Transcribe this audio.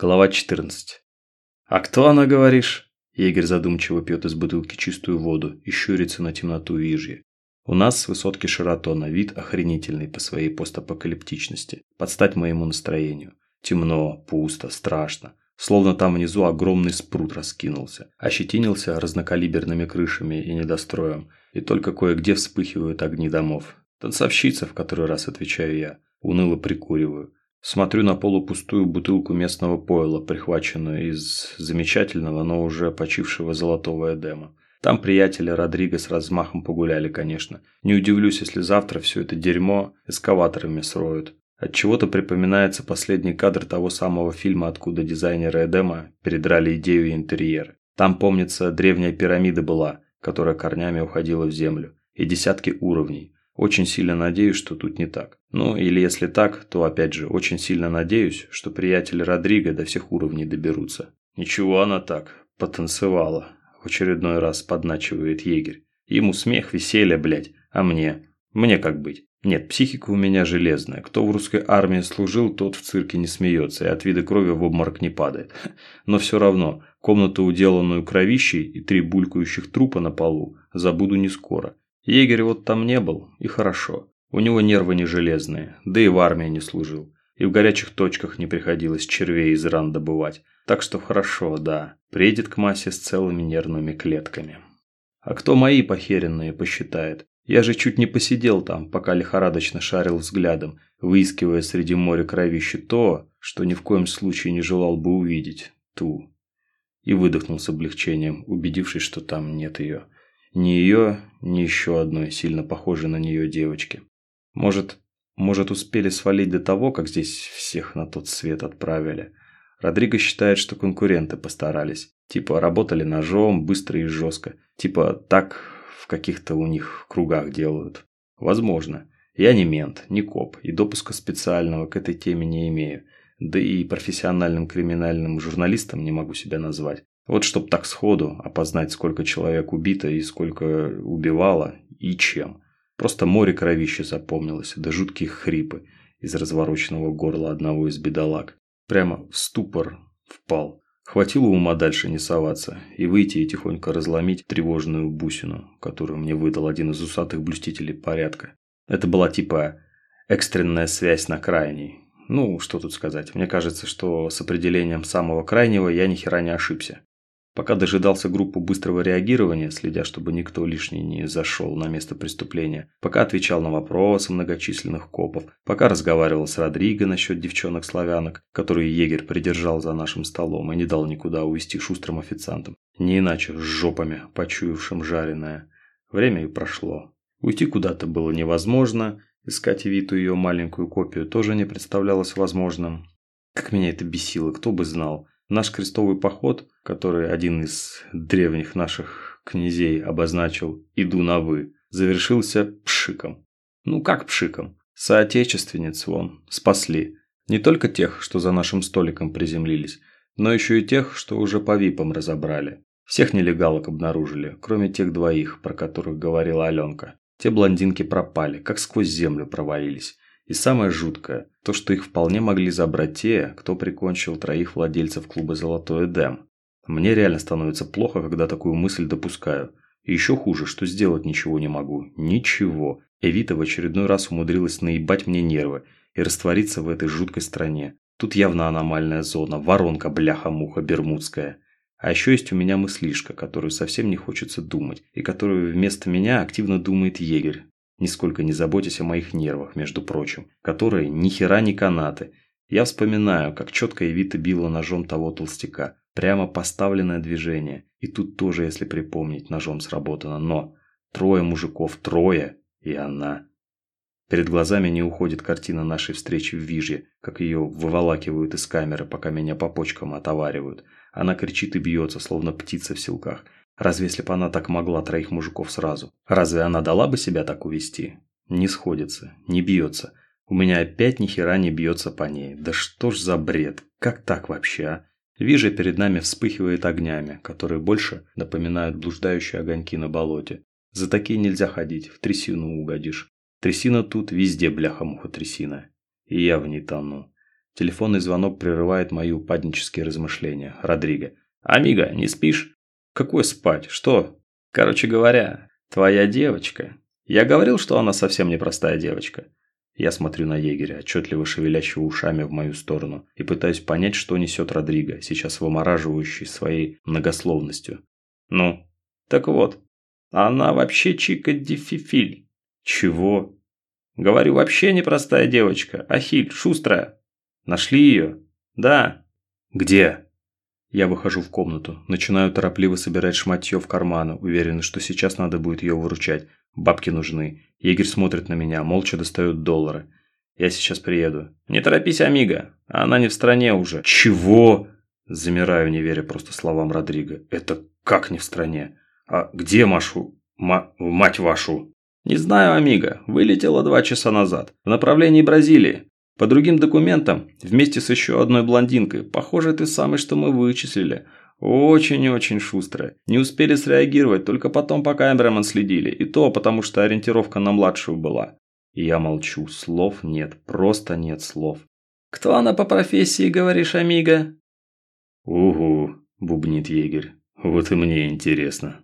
Глава 14. «А кто она, говоришь?» Егерь задумчиво пьет из бутылки чистую воду и щурится на темноту вижья. У нас с высотки Шаратона вид охренительный по своей постапокалиптичности. Под стать моему настроению. Темно, пусто, страшно. Словно там внизу огромный спрут раскинулся. Ощетинился разнокалиберными крышами и недостроем. И только кое-где вспыхивают огни домов. Танцовщица, в который раз отвечаю я. Уныло прикуриваю. Смотрю на полупустую бутылку местного пойла, прихваченную из замечательного, но уже почившего золотого Эдема. Там приятели Родриго с размахом погуляли, конечно. Не удивлюсь, если завтра все это дерьмо эскаваторами сроют. От чего то припоминается последний кадр того самого фильма, откуда дизайнеры Эдема передрали идею и интерьеры. Там, помнится, древняя пирамида была, которая корнями уходила в землю. И десятки уровней. Очень сильно надеюсь, что тут не так. Ну, или если так, то опять же, очень сильно надеюсь, что приятели Родриго до всех уровней доберутся. Ничего она так, потанцевала. В очередной раз подначивает егерь. Ему смех, веселье, блядь. А мне? Мне как быть? Нет, психика у меня железная. Кто в русской армии служил, тот в цирке не смеется и от вида крови в обморок не падает. Но все равно, комнату, уделанную кровищей и три булькающих трупа на полу, забуду не скоро. Егерь вот там не был, и хорошо. У него нервы не железные, да и в армии не служил. И в горячих точках не приходилось червей из ран добывать. Так что хорошо, да, приедет к массе с целыми нервными клетками. А кто мои похеренные посчитает? Я же чуть не посидел там, пока лихорадочно шарил взглядом, выискивая среди моря кровищи то, что ни в коем случае не желал бы увидеть. Ту. И выдохнул с облегчением, убедившись, что там нет ее. Ни ее, ни еще одной, сильно похожей на нее девочки. Может, может успели свалить до того, как здесь всех на тот свет отправили. Родриго считает, что конкуренты постарались. Типа работали ножом, быстро и жестко. Типа так в каких-то у них кругах делают. Возможно. Я не мент, не коп, и допуска специального к этой теме не имею. Да и профессиональным криминальным журналистом не могу себя назвать. Вот чтоб так сходу опознать, сколько человек убито и сколько убивало, и чем. Просто море кровища запомнилось, да жуткие хрипы из развороченного горла одного из бедолаг. Прямо в ступор впал. Хватило ума дальше не соваться и выйти и тихонько разломить тревожную бусину, которую мне выдал один из усатых блюстителей порядка. Это была типа экстренная связь на крайней. Ну, что тут сказать. Мне кажется, что с определением самого крайнего я ни хера не ошибся. Пока дожидался группу быстрого реагирования, следя, чтобы никто лишний не зашел на место преступления, пока отвечал на вопросы многочисленных копов, пока разговаривал с Родриго насчет девчонок-славянок, которые егерь придержал за нашим столом и не дал никуда увести шустрым официантам, не иначе с жопами, почуявшим жареное. Время и прошло. Уйти куда-то было невозможно, искать Виту ее маленькую копию тоже не представлялось возможным. Как меня это бесило, кто бы знал. Наш крестовый поход, который один из древних наших князей обозначил «иду на вы», завершился пшиком. Ну как пшиком? Соотечественниц вон спасли. Не только тех, что за нашим столиком приземлились, но еще и тех, что уже по випам разобрали. Всех нелегалок обнаружили, кроме тех двоих, про которых говорила Аленка. Те блондинки пропали, как сквозь землю провалились. И самое жуткое, то что их вполне могли забрать те, кто прикончил троих владельцев клуба «Золотой Эдем». Мне реально становится плохо, когда такую мысль допускаю. И еще хуже, что сделать ничего не могу. Ничего. Эвита в очередной раз умудрилась наебать мне нервы и раствориться в этой жуткой стране. Тут явно аномальная зона, воронка бляха-муха бермудская. А еще есть у меня мыслишка, которую совсем не хочется думать, и которую вместо меня активно думает егерь, нисколько не заботясь о моих нервах, между прочим, которые ни хера не канаты. Я вспоминаю, как четко Эвита била ножом того толстяка. Прямо поставленное движение. И тут тоже, если припомнить, ножом сработано. Но трое мужиков, трое, и она. Перед глазами не уходит картина нашей встречи в Вижье, как ее выволакивают из камеры, пока меня по почкам отоваривают. Она кричит и бьется, словно птица в силках. Разве если бы она так могла троих мужиков сразу? Разве она дала бы себя так увести? Не сходится, не бьется. У меня опять ни хера не бьется по ней. Да что ж за бред? Как так вообще, а? Вижу, перед нами вспыхивает огнями, которые больше напоминают блуждающие огоньки на болоте. За такие нельзя ходить, в трясину угодишь. Трясина тут везде, бляха-муха трясина. И я в ней тону. Телефонный звонок прерывает мои упаднические размышления. Родриго. «Амиго, не спишь?» «Какой спать? Что?» «Короче говоря, твоя девочка. Я говорил, что она совсем непростая девочка. Я смотрю на егеря, отчетливо шевелящего ушами в мою сторону, и пытаюсь понять, что несет Родриго, сейчас вымораживающий своей многословностью. Ну, так вот, она вообще чика дефифиль. Чего? Говорю, вообще непростая девочка, ахиль, шустрая. Нашли ее? Да. Где? Я выхожу в комнату, начинаю торопливо собирать шматье в карманы, уверенный, что сейчас надо будет ее выручать. Бабки нужны. Егерь смотрит на меня, молча достает доллары. Я сейчас приеду. Не торопись, Амиго. Она не в стране уже. Чего? Замираю, не веря просто словам Родриго. Это как не в стране? А где Машу? Ма... Мать вашу? Не знаю, Амиго. Вылетела два часа назад. В направлении Бразилии. По другим документам, вместе с еще одной блондинкой. Похоже, ты самый, что мы вычислили. Очень-очень шустрая. Не успели среагировать, только потом по камерам следили. И то потому, что ориентировка на младшую была. Я молчу. Слов нет. Просто нет слов. «Кто она по профессии, говоришь, Амиго?» «Угу», – бубнит егерь. «Вот и мне интересно».